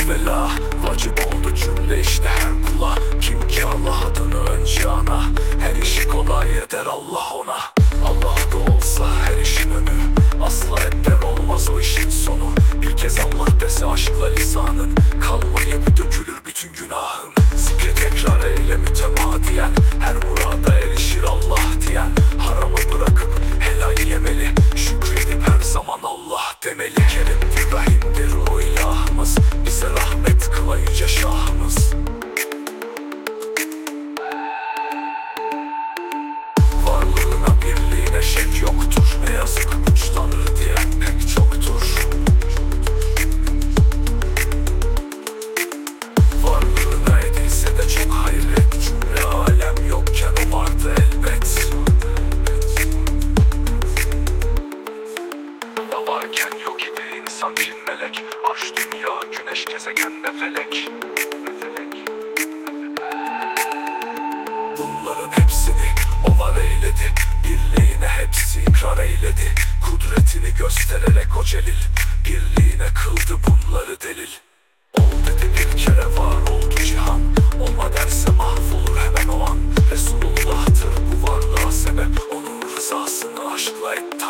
eda Vacip oldu cümle işte her kula. Kim ki Allah adını önce ana Her işi kolay eder Allah şek yoktur. Ne yazık uç tanrı diyen pek çoktur. Varlığına edilse de çok hayret. Cümle alem yokken o vardı elbet. Da varken yok idi insan cin melek. Arş dünya güneş gezegen ve felek? Bunların hepsini o var eyledi. İkrar eyledi Kudretini göstererek o celil. Birliğine kıldı bunları delil. Ol dedi bir kere var oldu cihan. Olma derse mahvolur hemen o an. Resulullah'tır bu varlığa sebep. Onun rızasını aşkla etti